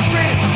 frustrated